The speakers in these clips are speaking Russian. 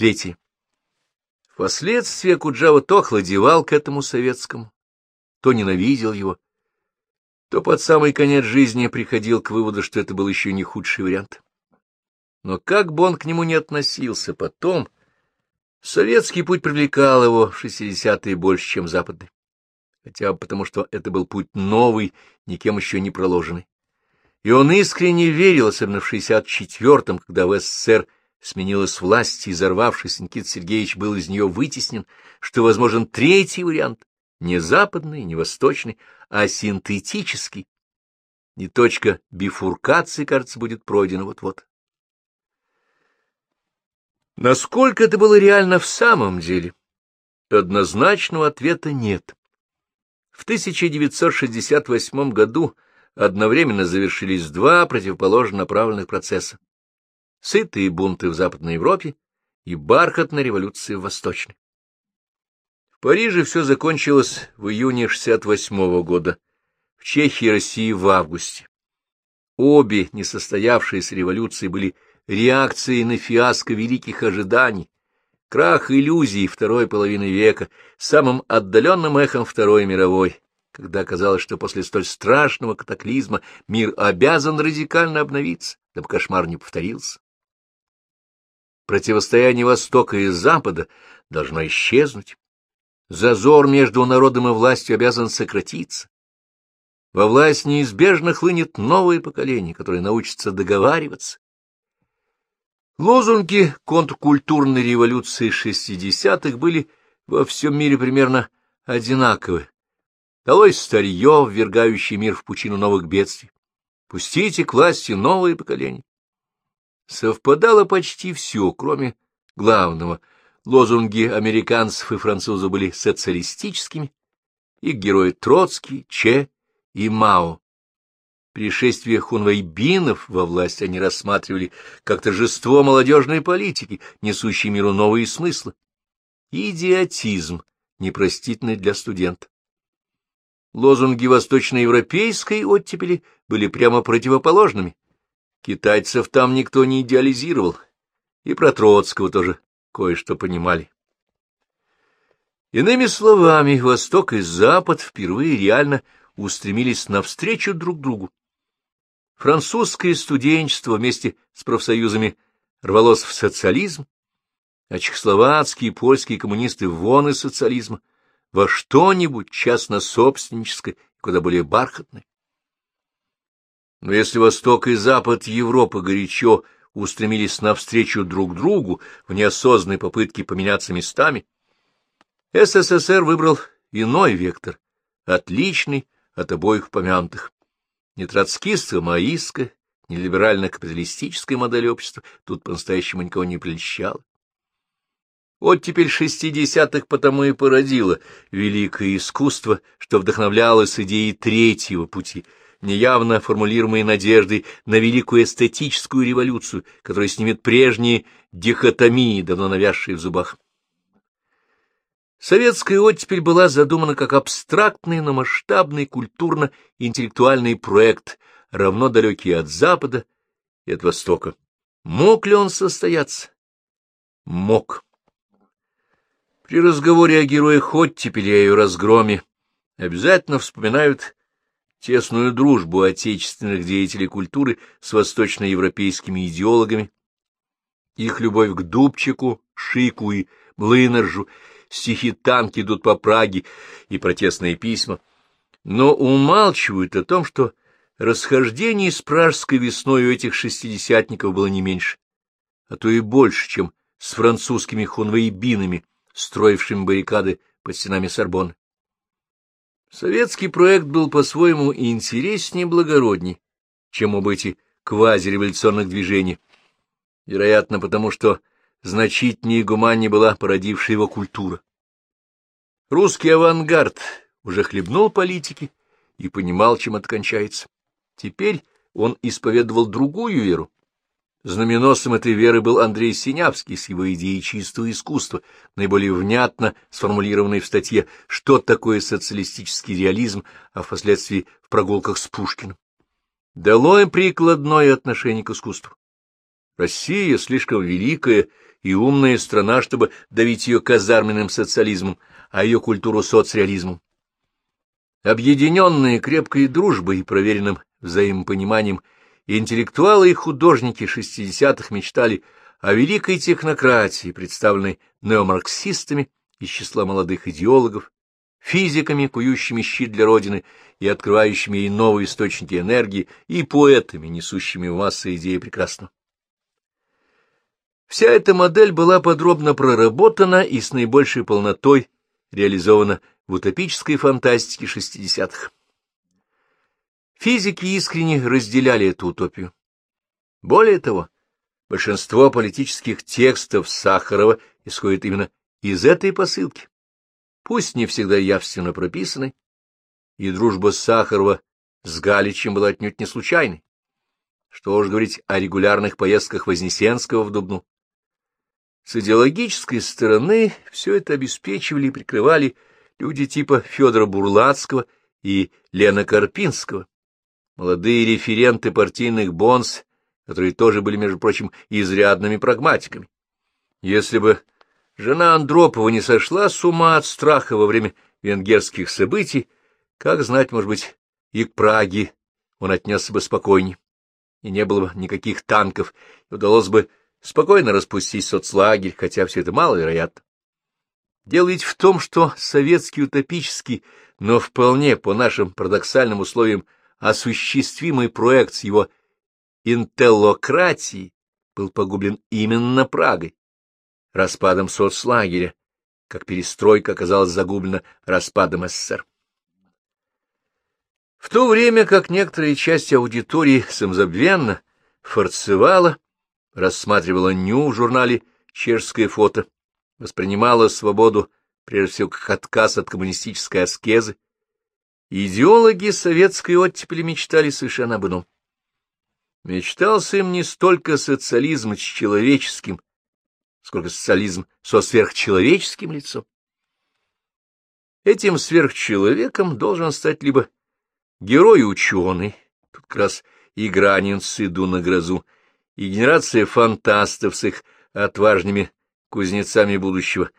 Третье. Впоследствии Куджава то охладевал к этому советскому, то ненавидел его, то под самый конец жизни приходил к выводу, что это был еще не худший вариант. Но как бы он к нему не относился потом, советский путь привлекал его в шестидесятые больше, чем западный. Хотя бы потому, что это был путь новый, никем еще не проложенный. И он искренне верил, особенно в 64-м, когда в СССР сменилась власть, и, взорвавшись, Никита Сергеевич был из нее вытеснен, что возможен третий вариант, не западный, не восточный, а синтетический. И точка бифуркации, кажется, будет пройдена вот-вот. Насколько это было реально в самом деле? Однозначного ответа нет. В 1968 году одновременно завершились два противоположно направленных процесса. Сытые бунты в Западной Европе и бархатная революция в Восточной. В Париже все закончилось в июне 68 года, в Чехии и России в августе. Обе несостоявшиеся революции были реакцией на фиаско великих ожиданий, крах иллюзий второй половины века, самым отдаленным эхом Второй мировой, когда казалось, что после столь страшного катаклизма мир обязан радикально обновиться, дабы кошмар не повторился. Противостояние Востока и Запада должно исчезнуть. Зазор между народом и властью обязан сократиться. Во власть неизбежно хлынет новое поколение, которое научится договариваться, Лозунги контркультурной революции 60-х были во всем мире примерно одинаковы. Далось старье, ввергающее мир в пучину новых бедствий. Пустите к власти новые поколения. Совпадало почти все, кроме главного. Лозунги американцев и французов были социалистическими, их герои Троцкий, Че и Мао. Пришествие хунвейбинов во власть они рассматривали как торжество молодежной политики, несущей миру новые смыслы. Идиотизм, непростительный для студента. Лозунги восточноевропейской оттепели были прямо противоположными. Китайцев там никто не идеализировал, и про Троцкого тоже кое-что понимали. Иными словами, Восток и Запад впервые реально устремились навстречу друг другу. Французское студенчество вместе с профсоюзами рвалось в социализм, а чехословацкие и польские коммунисты вон из социализма, во что-нибудь частно-собственническое куда более бархатное. Но если Восток и Запад Европы горячо устремились навстречу друг другу в неосознанной попытке поменяться местами, СССР выбрал иной вектор, отличный от обоих помянутых. Не троцкистско-маистская, не либерально-капиталистическая модель общества тут по-настоящему никого не прельщала. Вот теперь шестидесятых потому и породило великое искусство, что вдохновлялось идеей третьего пути, неявно формулируемой надеждой на великую эстетическую революцию, которая снимет прежние дихотомии, давно навязшие в зубах. Советская оттепель была задумана как абстрактный, но масштабный культурно-интеллектуальный проект, равно далекий от Запада и от Востока. Мог ли он состояться? Мог. При разговоре о героях оттепели и о ее разгроме обязательно вспоминают тесную дружбу отечественных деятелей культуры с восточноевропейскими идеологами, их любовь к Дубчику, Шику и Млынаржу, стихи танки идут по Праге и протестные письма, но умалчивают о том, что расхождений с пражской весной у этих шестидесятников было не меньше, а то и больше, чем с французскими хунвейбинами, строившими баррикады под стенами Сорбонны. Советский проект был по-своему интереснее и благородней, чем эти квазиреволюционных движений, вероятно, потому что значительнее и гуманнее была породившая его культура. Русский авангард уже хлебнул политики и понимал, чем это кончается. Теперь он исповедовал другую веру. Знаменосцем этой веры был Андрей Синявский с его идеей чистого искусства, наиболее внятно сформулированной в статье «Что такое социалистический реализм», а впоследствии в прогулках с Пушкиным. Дало им прикладное отношение к искусству. Россия слишком великая и умная страна, чтобы давить ее казарменным социализмом, а ее культуру соцреализмом. Объединенные крепкой дружбой и проверенным взаимопониманием, интеллектуалы и художники шестидесятых мечтали о великой технократии, представленной неомарксистами из числа молодых идеологов, физиками, кующими щит для Родины и открывающими ей новые источники энергии, и поэтами, несущими в массы идеи прекрасного. Вся эта модель была подробно проработана и с наибольшей полнотой реализована в утопической фантастике шестидесятых. Физики искренне разделяли эту утопию. Более того, большинство политических текстов Сахарова исходит именно из этой посылки, пусть не всегда явственно прописанной, и дружба Сахарова с Галичем была отнюдь не случайной. Что уж говорить о регулярных поездках Вознесенского в Дубну. С идеологической стороны все это обеспечивали и прикрывали люди типа Федора Бурлацкого и Лена Карпинского, молодые референты партийных бонс, которые тоже были, между прочим, изрядными прагматиками. Если бы жена Андропова не сошла с ума от страха во время венгерских событий, как знать, может быть, и к Праге он отнесся бы спокойнее, и не было бы никаких танков, и удалось бы спокойно распустить соцлагерь, хотя все это маловероятно. Дело ведь в том, что советский утопический, но вполне по нашим парадоксальным условиям осуществимый проект с его интеллократией был погублен именно Прагой, распадом соцлагеря, как перестройка оказалась загублена распадом СССР. В то время как некоторые части аудитории самозабвенно форцевала рассматривала Ню в журнале «Чешское фото», воспринимала свободу, прежде всего, как отказ от коммунистической аскезы, идеологи советской оттепели мечтали совершенно об ином. Мечтался им не столько социализм с человеческим, сколько социализм со сверхчеловеческим лицом. Этим сверхчеловеком должен стать либо герой-ученый, тут как раз и гранин иду на грозу, и генерация фантастов с их отважными кузнецами будущего,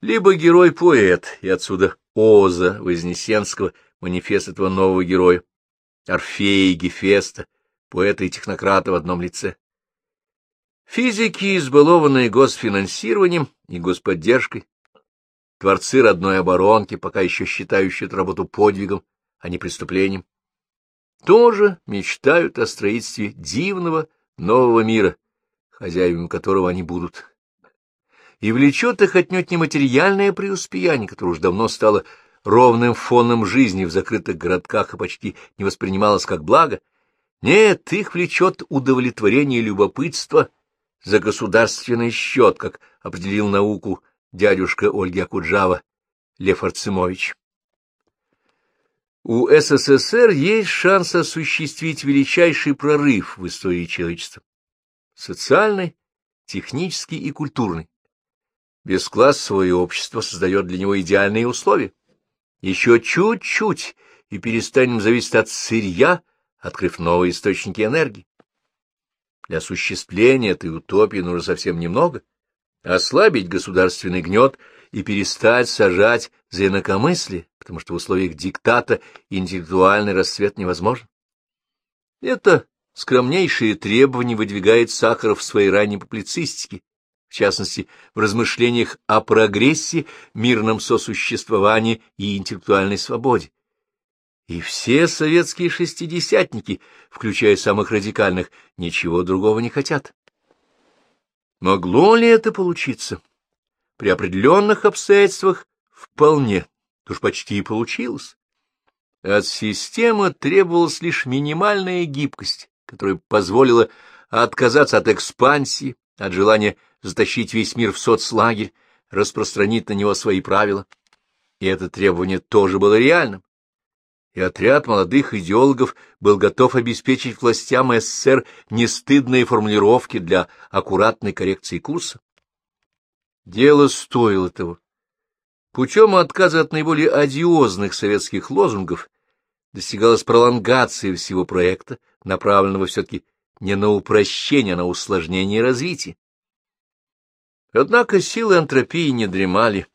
либо герой-поэт, и отсюда Оза Вознесенского, манифест этого нового героя, Орфея и Гефеста, поэта и технократа в одном лице. Физики, избалованные госфинансированием и господдержкой, творцы родной оборонки, пока еще считающие эту работу подвигом, а не преступлением, тоже мечтают о строительстве дивного, нового мира, хозяевами которого они будут. И влечет их отнюдь не материальное преуспеяние, которое уж давно стало ровным фоном жизни в закрытых городках и почти не воспринималось как благо. Нет, их влечет удовлетворение любопытства за государственный счет, как определил науку дядюшка Ольги Акуджава Лев Арцемович. У СССР есть шанс осуществить величайший прорыв в истории человечества. Социальный, технический и культурный. Бесклассовое общество создает для него идеальные условия. Еще чуть-чуть, и перестанем зависеть от сырья, открыв новые источники энергии. Для осуществления этой утопии нужно совсем немного. Ослабить государственный гнет и перестать сажать за инакомыслие, потому что в условиях диктата интеллектуальный расцвет невозможен. Это скромнейшие требования выдвигает Сахаров в своей ранней публицистике, в частности, в размышлениях о прогрессе, мирном сосуществовании и интеллектуальной свободе. И все советские шестидесятники, включая самых радикальных, ничего другого не хотят. Могло ли это получиться? При определенных обстоятельствах вполне, уж почти и получилось. От системы требовалась лишь минимальная гибкость, которая позволила отказаться от экспансии, от желания затащить весь мир в соцлагерь, распространить на него свои правила. И это требование тоже было реальным. И отряд молодых идеологов был готов обеспечить властям СССР нестыдные формулировки для аккуратной коррекции курса. Дело стоило того. Путем отказа от наиболее одиозных советских лозунгов достигалась пролонгация всего проекта, направленного все-таки не на упрощение, а на усложнение развития. Однако силы антропии не дремали,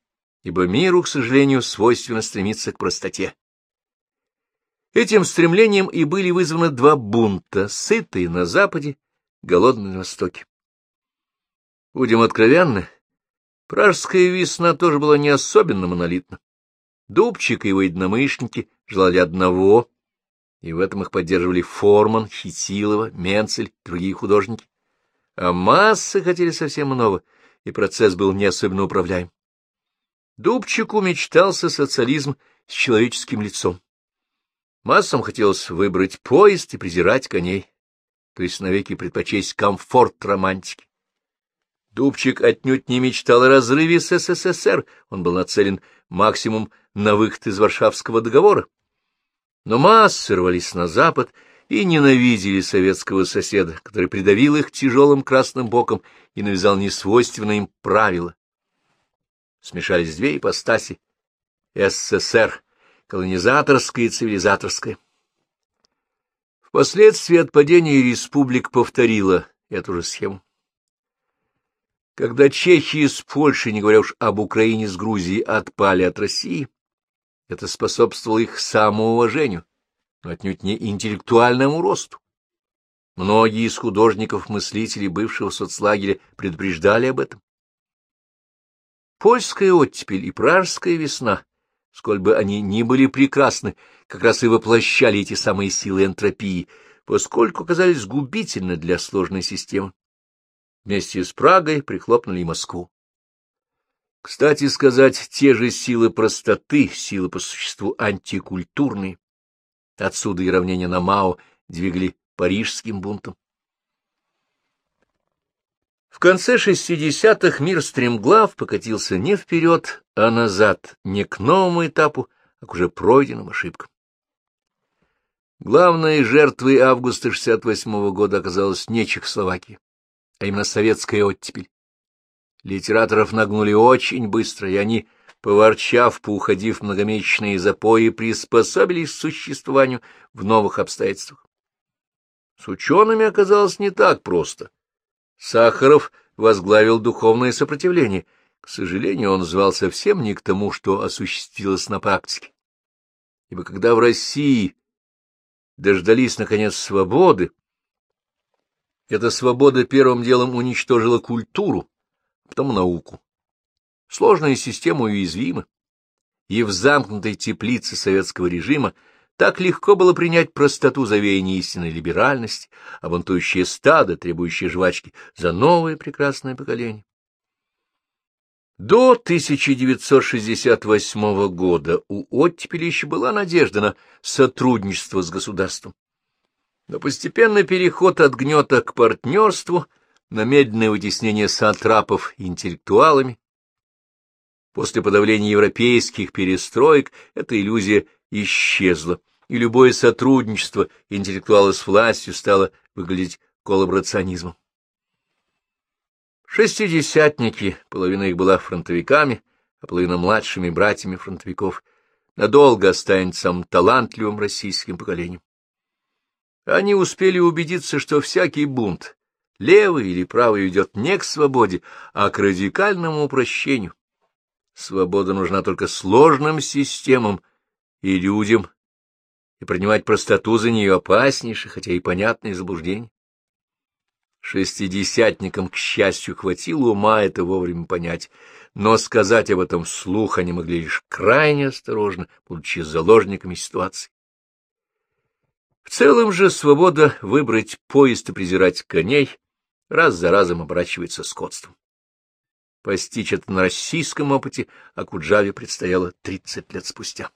ибо миру, к сожалению, свойственно стремиться к простоте. Этим стремлением и были вызваны два бунта, сытые на западе, голодные на востоке. Будем откровенны, пражская весна тоже была не особенно монолитна. Дубчик и его единомышленники желали одного, и в этом их поддерживали Форман, Хитилова, Менцель, другие художники. А массы хотели совсем иного, и процесс был не особенно управляем. Дубчику мечтался социализм с человеческим лицом. Массам хотелось выбрать поезд и презирать коней, то есть навеки предпочесть комфорт романтики. Дубчик отнюдь не мечтал о разрыве с СССР, он был нацелен максимум на выход из Варшавского договора. Но массы рвались на запад и ненавидели советского соседа, который придавил их тяжелым красным боком и навязал несвойственное им правило. Смешались две ипостаси — СССР, колонизаторская и цивилизаторская. Впоследствии от падения республик повторила эту же схему. Когда Чехия с Польшей, не говоря уж об Украине с Грузией, отпали от России, это способствовало их самоуважению, но отнюдь не интеллектуальному росту. Многие из художников-мыслителей бывшего соцлагеря предупреждали об этом. Польская оттепель и пражская весна, сколь бы они ни были прекрасны, как раз и воплощали эти самые силы энтропии, поскольку оказались губительны для сложной системы. Вместе с Прагой прихлопнули и Москву. Кстати сказать, те же силы простоты, силы по существу антикультурные, отсюда и равнение на Мао, двигали парижским бунтом. В конце шестидесятых мир стремглав покатился не вперед, а назад, не к новому этапу, а к уже пройденным ошибкам. Главной жертвой августа 68 года оказалась не Чехословакия, а именно советская оттепель. Литераторов нагнули очень быстро, и они, поворчав, поуходив многомесячные запои, приспособились к существованию в новых обстоятельствах. С учеными оказалось не так просто. Сахаров возглавил духовное сопротивление. К сожалению, он звал совсем не к тому, что осуществилось на практике. Ибо когда в России дождались, наконец, свободы, эта свобода первым делом уничтожила культуру, потом науку. Сложная система уязвима, и в замкнутой теплице советского режима так легко было принять простоту завеяния истинной либеральности, бунтующее стадо, требующее жвачки, за новое прекрасное поколение. До 1968 года у оттепели еще была надежда на сотрудничество с государством. Но постепенный переход от гнета к партнерству — на медленное вытеснение сатрапов интеллектуалами. После подавления европейских перестроек эта иллюзия исчезла, и любое сотрудничество интеллектуала с властью стало выглядеть коллаборационизмом. Шестидесятники, половина их была фронтовиками, а половина младшими братьями фронтовиков, надолго останется талантливым российским поколением. Они успели убедиться, что всякий бунт, левый или правый ведет не к свободе, а к радикальному упрощению. Свобода нужна только сложным системам и людям, и принимать простоту за нее опаснейше, хотя и понятное заблуждение. Шестидесятникам, к счастью, хватило ума это вовремя понять, но сказать об этом вслух они могли лишь крайне осторожно, будучи заложниками ситуации. В целом же свобода выбрать поезд и презирать коней раз за разом оборачивается скотством. Постичь это на российском опыте Акуджаве предстояло тридцать лет спустя.